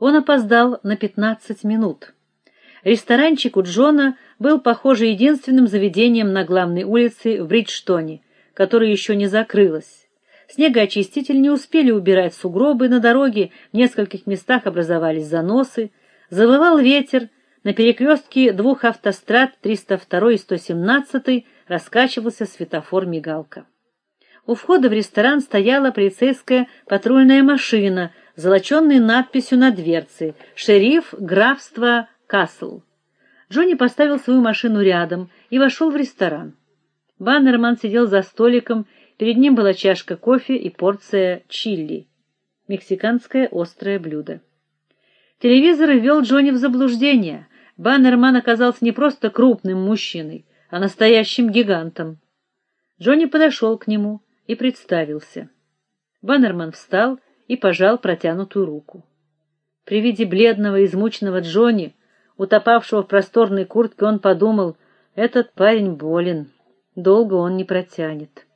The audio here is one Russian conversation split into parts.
Он опоздал на 15 минут. Ресторанчик у Джона был, похоже, единственным заведением на главной улице в Бриджтоне, которое еще не закрылось. Снегоочиститель не успели убирать сугробы на дороге, в нескольких местах образовались заносы, завывал ветер, на перекрестке двух автострад 302 и 117 раскачивался светофор-мигалка. У входа в ресторан стояла полицейская патрульная машина, золоченной надписью на дверце: "Шериф графства Касл". Джонни поставил свою машину рядом и вошел в ресторан. Баннерман сидел за столиком, перед ним была чашка кофе и порция чили, мексиканское острое блюдо. Телевизор ввел Джонни в заблуждение. Баннерман оказался не просто крупным мужчиной, а настоящим гигантом. Джонни подошел к нему и представился. Баннерман встал и пожал протянутую руку. При виде бледного, измученного Джонни, утопавшего в просторной куртке, он подумал: этот парень болен, долго он не протянет.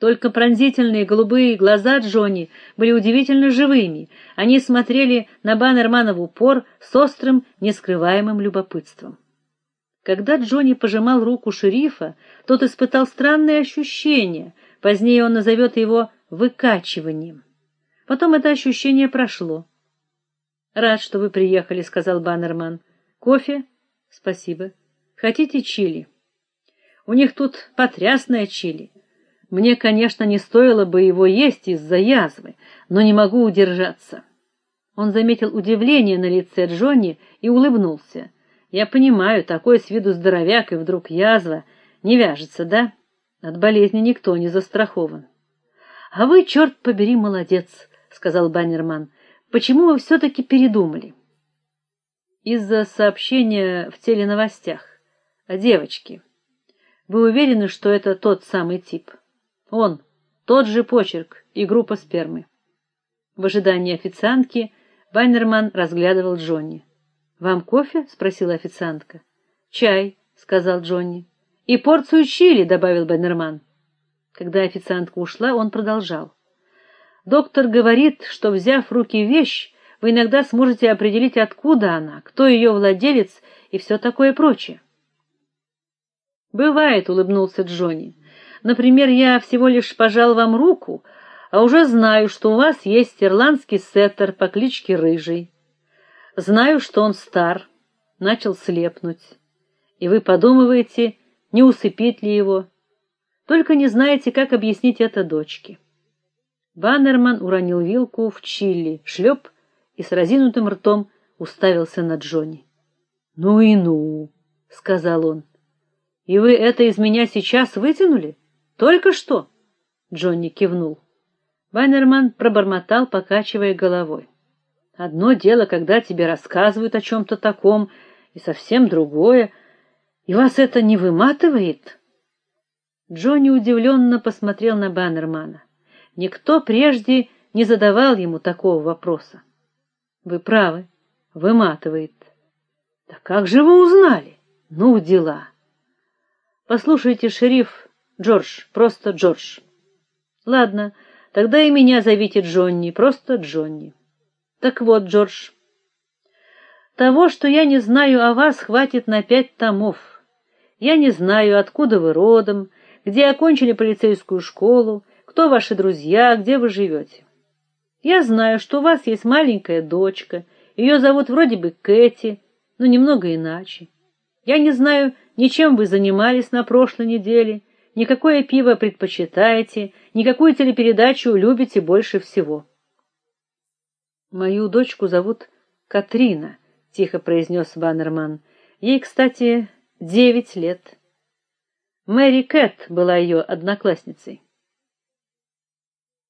Только пронзительные голубые глаза Джонни были удивительно живыми. Они смотрели на Баннермана в упор с острым, нескрываемым любопытством. Когда Джонни пожимал руку шерифа, тот испытал странное ощущение. Позднее он назовет его выкачиванием. Потом это ощущение прошло. Рад, что вы приехали, сказал Баннерман. Кофе? Спасибо. Хотите чили? У них тут потрясное чили. Мне, конечно, не стоило бы его есть из-за язвы, но не могу удержаться. Он заметил удивление на лице Джонни и улыбнулся. Я понимаю, такой с виду здоровяк и вдруг язва не вяжется, да? От болезни никто не застрахован. А вы, черт побери, молодец, сказал Баннерман. Почему вы все таки передумали? Из-за сообщения в теленовостях о девочке. Вы уверены, что это тот самый тип? Он, тот же почерк и группа спермы. В ожидании официантки Баннерман разглядывал Джонни. "Вам кофе?" спросила официантка. "Чай", сказал Джонни. "И порцию чили", добавил Баннерман. Когда официантка ушла, он продолжал: Доктор говорит, что взяв в руки вещь, вы иногда сможете определить, откуда она, кто ее владелец и все такое прочее. Бывает, улыбнулся Джонни. Например, я всего лишь пожал вам руку, а уже знаю, что у вас есть ирландский сеттер по кличке Рыжий. Знаю, что он стар, начал слепнуть. И вы подумываете, не усыпить ли его? Только не знаете, как объяснить это дочке. Баннерман уронил вилку в чили, шлеп и с разинутым ртом уставился на Джонни. "Ну и ну", сказал он. "И вы это из меня сейчас вытянули? Только что?" Джонни кивнул. Баннерман пробормотал, покачивая головой. Одно дело, когда тебе рассказывают о чем то таком, и совсем другое, и вас это не выматывает. Джонни удивленно посмотрел на Баннермана. Никто прежде не задавал ему такого вопроса. Вы правы, выматывает. Да как же вы узнали? Ну, дела. Послушайте, шериф Джордж, просто Джордж. Ладно, тогда и меня зовите Джонни, просто Джонни. Так вот, Джордж, того, что я не знаю о вас, хватит на пять томов. Я не знаю, откуда вы родом, где окончили полицейскую школу, кто ваши друзья, где вы живете. Я знаю, что у вас есть маленькая дочка, ее зовут вроде бы Кэти, но немного иначе. Я не знаю, ни чем вы занимались на прошлой неделе, ни какое пиво предпочитаете, ни какую телепередачу любите больше всего. Мою дочку зовут Катрина, тихо произнес Баннерман. Ей, кстати, девять лет. Мэри Кэт была ее одноклассницей.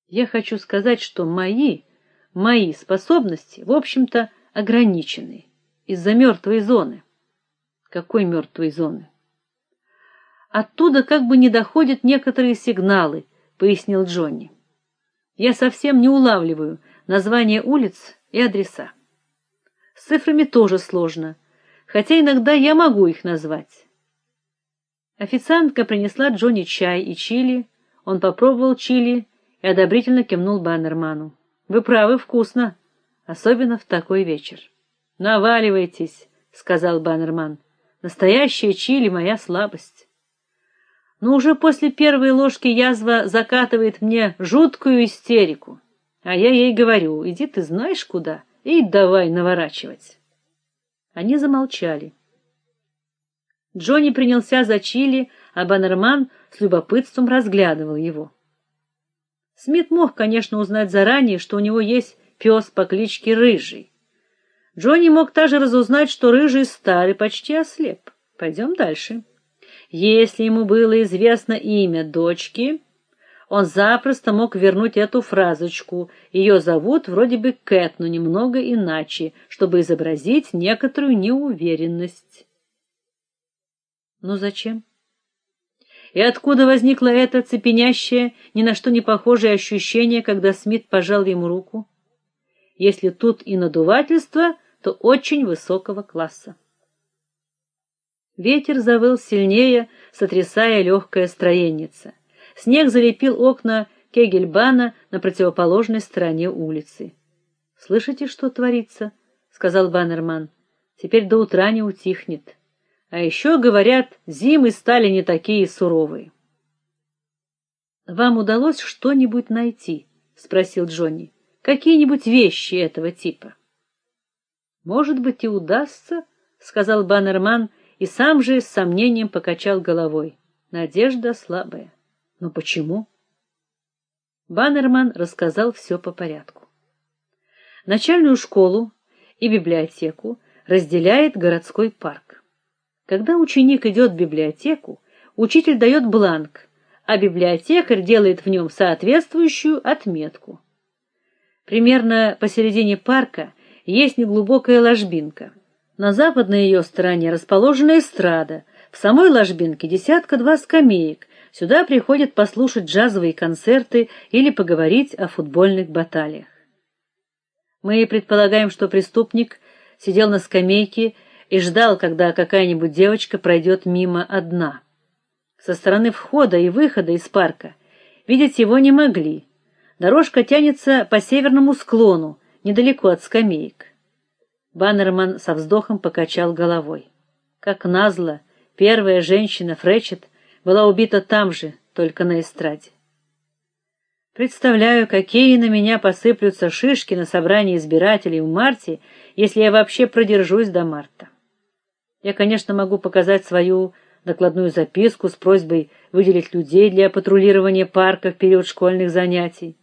Я хочу сказать, что мои мои способности, в общем-то, ограничены из-за мертвой зоны. Какой мертвой зоны? Оттуда как бы не доходят некоторые сигналы, пояснил Джонни. Я совсем не улавливаю названия улиц и адреса. С цифрами тоже сложно, хотя иногда я могу их назвать. Официантка принесла Джонни чай и чили. Он попробовал чили и одобрительно кивнул Баннерману. Вы правы, вкусно. особенно в такой вечер. Наваливайтесь, сказал Баннерман. Настоящее чили моя слабость. Но уже после первой ложки язва закатывает мне жуткую истерику. А я ей говорю: "Иди ты знаешь куда и давай наворачивать". Они замолчали. Джонни принялся за чили, а Баннерман с любопытством разглядывал его. Смит мог, конечно, узнать заранее, что у него есть пес по кличке Рыжий. Джонни мог также разузнать, что Рыжий стар и почти ослеп. Пойдем дальше. Если ему было известно имя дочки, он запросто мог вернуть эту фразочку. Ее зовут вроде бы Кэт, но немного иначе, чтобы изобразить некоторую неуверенность. Ну зачем? И откуда возникло это цепенящее, ни на что не похожее ощущение, когда Смит пожал ему руку? Если тут и надувательство, то очень высокого класса. Ветер завыл сильнее, сотрясая легкое строеннице. Снег залепил окна Кегельбана на противоположной стороне улицы. "Слышите, что творится?" сказал Баннерман. "Теперь до утра не утихнет". А еще говорят, зимы стали не такие суровые. Вам удалось что-нибудь найти? спросил Джонни. Какие-нибудь вещи этого типа? Может быть, и удастся, сказал Баннерман и сам же с сомнением покачал головой. Надежда слабая. Но почему? Баннерман рассказал все по порядку. Начальную школу и библиотеку разделяет городской парк. Когда ученик идет в библиотеку, учитель дает бланк, а библиотекарь делает в нем соответствующую отметку. Примерно посередине парка есть неглубокая ложбинка. На западной ее стороне расположена эстрада. В самой ложбинке десятка-два скамеек. Сюда приходят послушать джазовые концерты или поговорить о футбольных баталиях. Мы предполагаем, что преступник сидел на скамейке и ждал, когда какая-нибудь девочка пройдет мимо одна. Со стороны входа и выхода из парка видеть его не могли. Дорожка тянется по северному склону, недалеко от скамеек. Баннерман со вздохом покачал головой. Как назло, первая женщина Фречет была убита там же, только на эстраде. Представляю, какие на меня посыплются шишки на собрании избирателей в марте, если я вообще продержусь до марта. Я, конечно, могу показать свою докладную записку с просьбой выделить людей для патрулирования парка в период школьных занятий.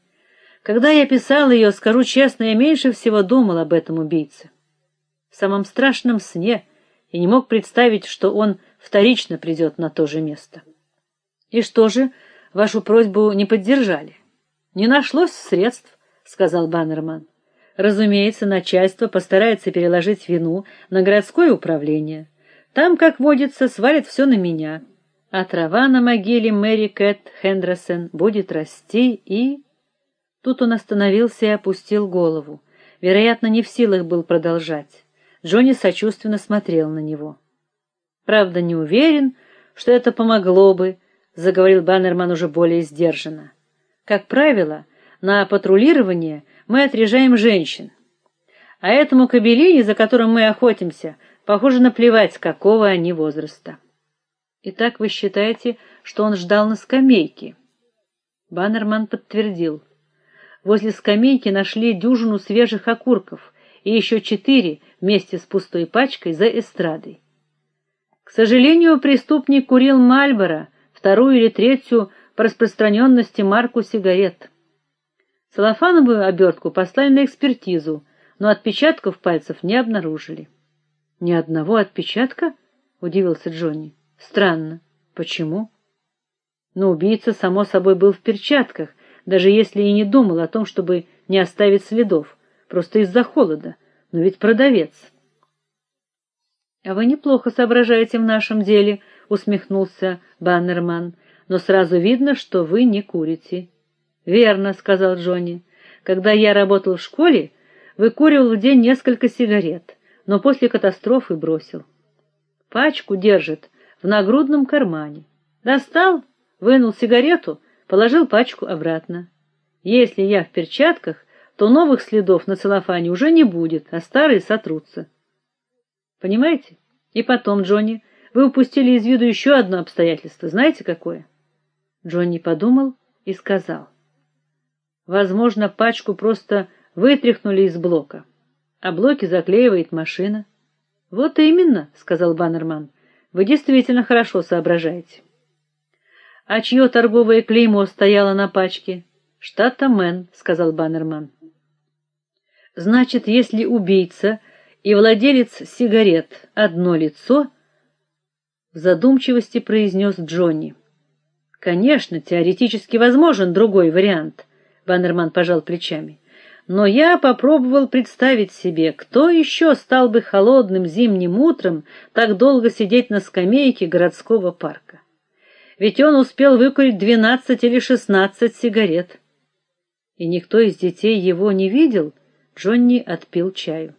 Когда я писал ее, скажу честно, я меньше всего думал об этом убийце. В самом страшном сне я не мог представить, что он вторично придет на то же место. И что же, вашу просьбу не поддержали? Не нашлось средств, сказал Баннерман. Разумеется, начальство постарается переложить вину на городское управление. Там, как водится, свалит все на меня. А трава на могиле Мэри Кэт Хендерсон будет расти и Тут он остановился и опустил голову. Вероятно, не в силах был продолжать. Джонни сочувственно смотрел на него. Правда, не уверен, что это помогло бы, заговорил Баннерман уже более сдержанно. Как правило, на патрулирование мы отряжаем женщин. А этому кобелине, за которым мы охотимся, Похоже, наплевать, какого они возраста. Итак, вы считаете, что он ждал на скамейке? Баннерман подтвердил. Возле скамейки нашли дюжину свежих окурков и еще четыре вместе с пустой пачкой за эстрадой. К сожалению, преступник курил Мальборо, вторую или третью по распространенности марку сигарет. Целлофановую обертку послали на экспертизу, но отпечатков пальцев не обнаружили. Ни одного отпечатка? удивился Джонни. Странно. Почему? Но убийца само собой был в перчатках, даже если и не думал о том, чтобы не оставить следов, просто из-за холода. Но ведь продавец. А вы неплохо соображаете в нашем деле, усмехнулся Баннерман. Но сразу видно, что вы не курите. Верно, сказал Джонни. Когда я работал в школе, выкуривал в день несколько сигарет но после катастрофы бросил. Пачку держит в нагрудном кармане. Достал, вынул сигарету, положил пачку обратно. Если я в перчатках, то новых следов на целлофане уже не будет, а старые сотрутся. Понимаете? И потом, Джонни, вы упустили из виду еще одно обстоятельство. Знаете какое? Джонни подумал и сказал: Возможно, пачку просто вытряхнули из блока, а блоки заклеивает машина. Вот именно, сказал Баннерман. Вы действительно хорошо соображаете. А чье торговое клеймо стояло на пачке? Штата Мэн, сказал Баннерман. Значит, если убийца и владелец сигарет одно лицо, в задумчивости произнес Джонни. Конечно, теоретически возможен другой вариант. Баннерман пожал плечами. Но я попробовал представить себе, кто еще стал бы холодным зимним утром так долго сидеть на скамейке городского парка. Ведь он успел выкурить двенадцать или шестнадцать сигарет. И никто из детей его не видел. Джонни отпил чаю.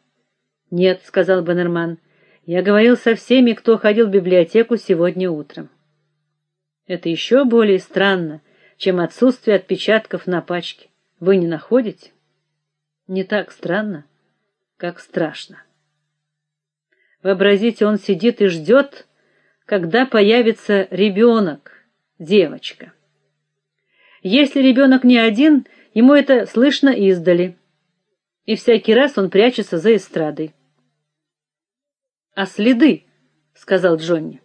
"Нет", сказал Баннерман. "Я говорил со всеми, кто ходил в библиотеку сегодня утром". Это еще более странно, чем отсутствие отпечатков на пачке. Вы не находите? Не так странно, как страшно. Вообразите, он сидит и ждет, когда появится ребенок, девочка. Если ребенок не один, ему это слышно издали. И всякий раз он прячется за эстрадой. А следы, сказал Джонни.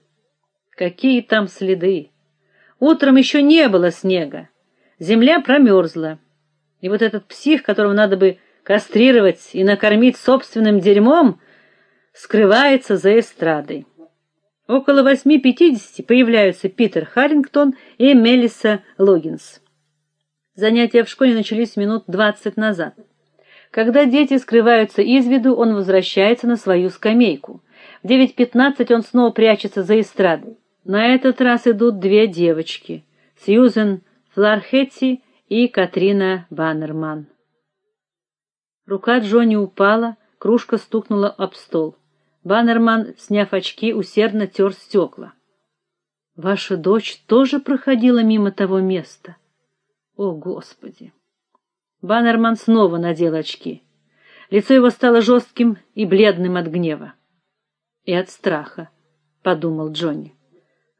Какие там следы? Утром еще не было снега. Земля промерзла. И вот этот псих, которого надо бы кастрировать и накормить собственным дерьмом, скрывается за эстрадой. Около 8:50 появляются Питер Харрингтон и Мелисса Логинс. Занятия в школе начались минут двадцать назад. Когда дети скрываются из виду, он возвращается на свою скамейку. В 9:15 он снова прячется за эстрадой. На этот раз идут две девочки: Сьюзен Флархетти и Катрина Баннерман. Рука Джонни упала, кружка стукнула об стол. Баннерман, сняв очки, усердно тер стекла. Ваша дочь тоже проходила мимо того места. О, господи. Баннерман снова надел очки. Лицо его стало жестким и бледным от гнева и от страха, подумал Джонни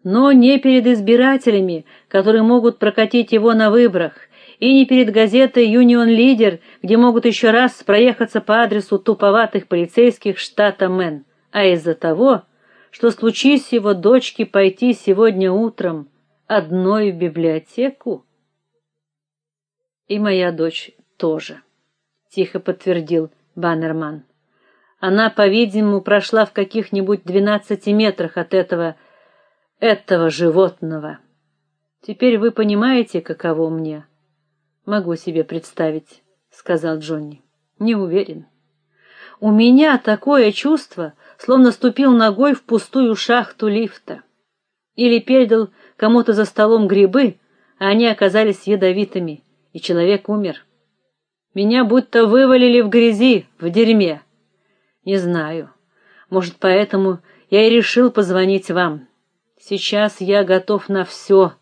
но не перед избирателями, которые могут прокатить его на выборах, и не перед газетой Union Leader, где могут еще раз проехаться по адресу туповатых полицейских штата Мэн, а из-за того, что случись его дочке пойти сегодня утром одной в библиотеку. И моя дочь тоже, тихо подтвердил Баннерман. Она, по-видимому, прошла в каких-нибудь двенадцати метрах от этого этого животного. Теперь вы понимаете, каково мне. Могу себе представить, сказал Джонни. Не уверен. У меня такое чувство, словно ступил ногой в пустую шахту лифта или передал кому-то за столом грибы, а они оказались ядовитыми, и человек умер. Меня будто вывалили в грязи, в дерьме. Не знаю. Может, поэтому я и решил позвонить вам. Сейчас я готов на все,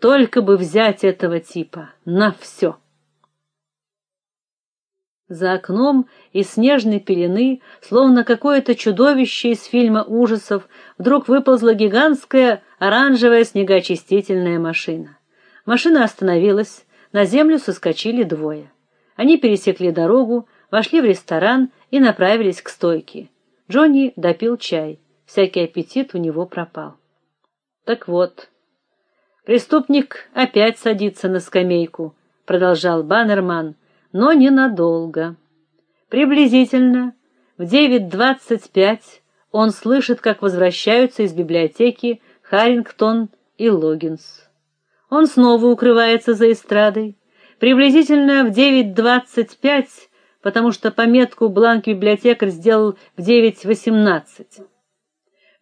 только бы взять этого типа, на все. За окном из снежной пелены, словно какое-то чудовище из фильма ужасов, вдруг выползла гигантская оранжевая снегоочистительная машина. Машина остановилась, на землю соскочили двое. Они пересекли дорогу, вошли в ресторан и направились к стойке. Джонни допил чай. Всякий аппетит у него пропал. Так вот, преступник опять садится на скамейку, продолжал Баннерман, но ненадолго. Приблизительно в 9:25 он слышит, как возвращаются из библиотеки Харрингтон и Логинс. Он снова укрывается за эстрадой. Приблизительно в 9:25, потому что пометку бланк библиотекарь сделал в 9:18.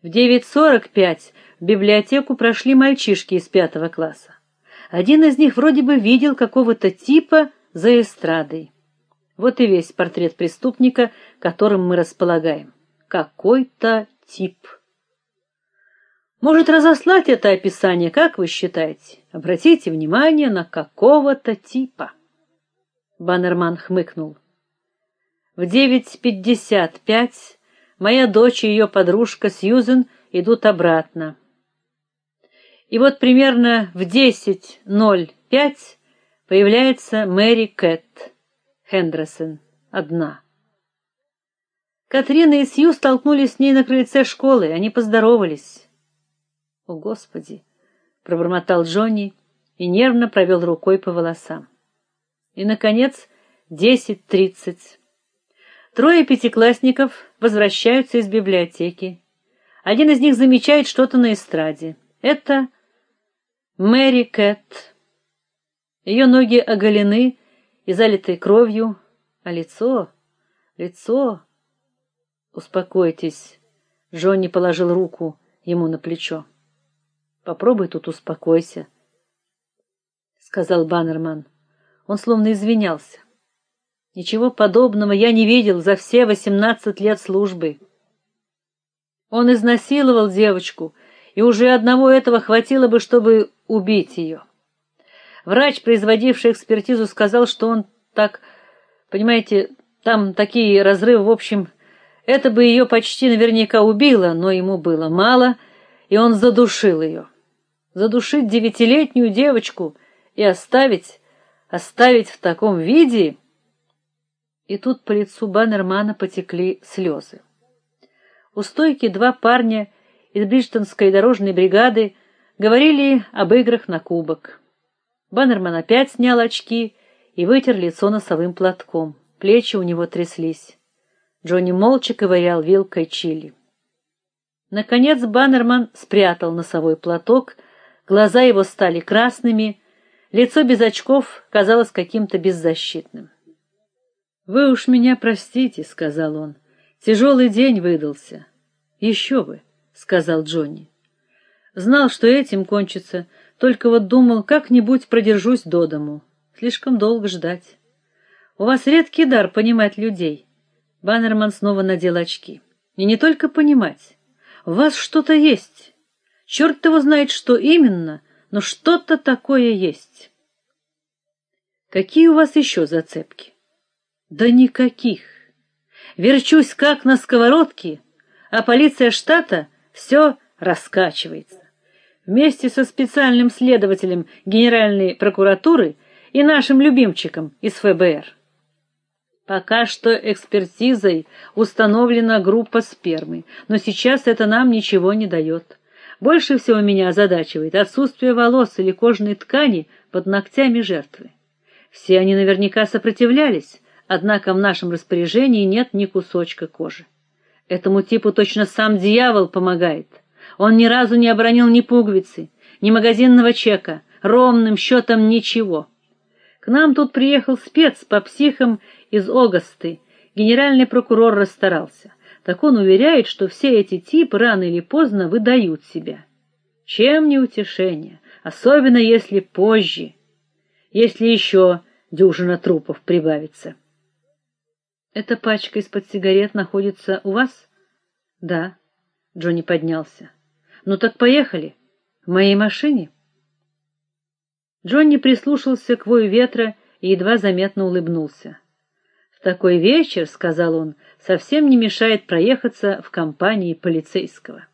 В 9:45 в библиотеку прошли мальчишки из пятого класса. Один из них вроде бы видел какого-то типа за эстрадой. Вот и весь портрет преступника, которым мы располагаем. Какой-то тип. Может разослать это описание, как вы считаете? Обратите внимание на какого-то типа. Баннерман хмыкнул. В 9:55 моя дочь и ее подружка Сьюзен идут обратно. И вот примерно в 10:05 появляется Мэри Кэт Хендерсон одна. Катрина и Сью столкнулись с ней на крыльце школы, они поздоровались. О, господи, пробормотал Джонни и нервно провел рукой по волосам. И наконец, 10:30. Трое пятиклассников возвращаются из библиотеки. Один из них замечает что-то на эстраде. Это Мэри Кэт. Ее ноги оголены и залиты кровью, а лицо, лицо Успокойтесь. Джонни положил руку ему на плечо. Попробуй тут успокойся, сказал Баннерман. Он словно извинялся. Ничего подобного я не видел за все восемнадцать лет службы. Он изнасиловал девочку, и уже одного этого хватило бы, чтобы убить ее. Врач, производивший экспертизу, сказал, что он так, понимаете, там такие разрывы, в общем, это бы ее почти наверняка убило, но ему было мало, и он задушил ее. Задушить девятилетнюю девочку и оставить, оставить в таком виде. И тут по лицу Баннермана потекли слезы. У стойки два парня из Бриджтонской дорожной бригады говорили об играх на кубок. Баннерман опять снял очки и вытер лицо носовым платком. Плечи у него тряслись. Джонни молча ковырял вилкой чили. Наконец Баннерман спрятал носовой платок, глаза его стали красными, лицо без очков казалось каким-то беззащитным. Вы уж меня простите, сказал он. Тяжелый день выдался. «Еще бы, сказал Джонни. Знал, что этим кончится, только вот думал, как-нибудь продержусь до дому. Слишком долго ждать. У вас редкий дар понимать людей. Баннерман снова надел очки. И не только понимать. У вас что-то есть. Черт его знает, что именно, но что-то такое есть. Какие у вас еще зацепки? Да никаких. Верчусь как на сковородке, а полиция штата все раскачивается. Вместе со специальным следователем Генеральной прокуратуры и нашим любимчиком из ФБР. Пока что экспертизой установлена группа спермы, но сейчас это нам ничего не дает. Больше всего меня озадачивает отсутствие волос или кожной ткани под ногтями жертвы. Все они наверняка сопротивлялись, однако в нашем распоряжении нет ни кусочка кожи. Этому типу точно сам дьявол помогает. Он ни разу не обронил ни пуговицы, ни магазинного чека, ровным счетом ничего. К нам тут приехал спец по психам из Огасты. Генеральный прокурор расстарался. Так он уверяет, что все эти типы рано или поздно выдают себя. Чем не утешение, особенно если позже, если еще дюжина трупов прибавится. Эта пачка из-под сигарет находится у вас? Да. Джонни поднялся. Ну так поехали. В моей машине. Джонни прислушался к вою ветра и едва заметно улыбнулся такой вечер, сказал он, совсем не мешает проехаться в компании полицейского.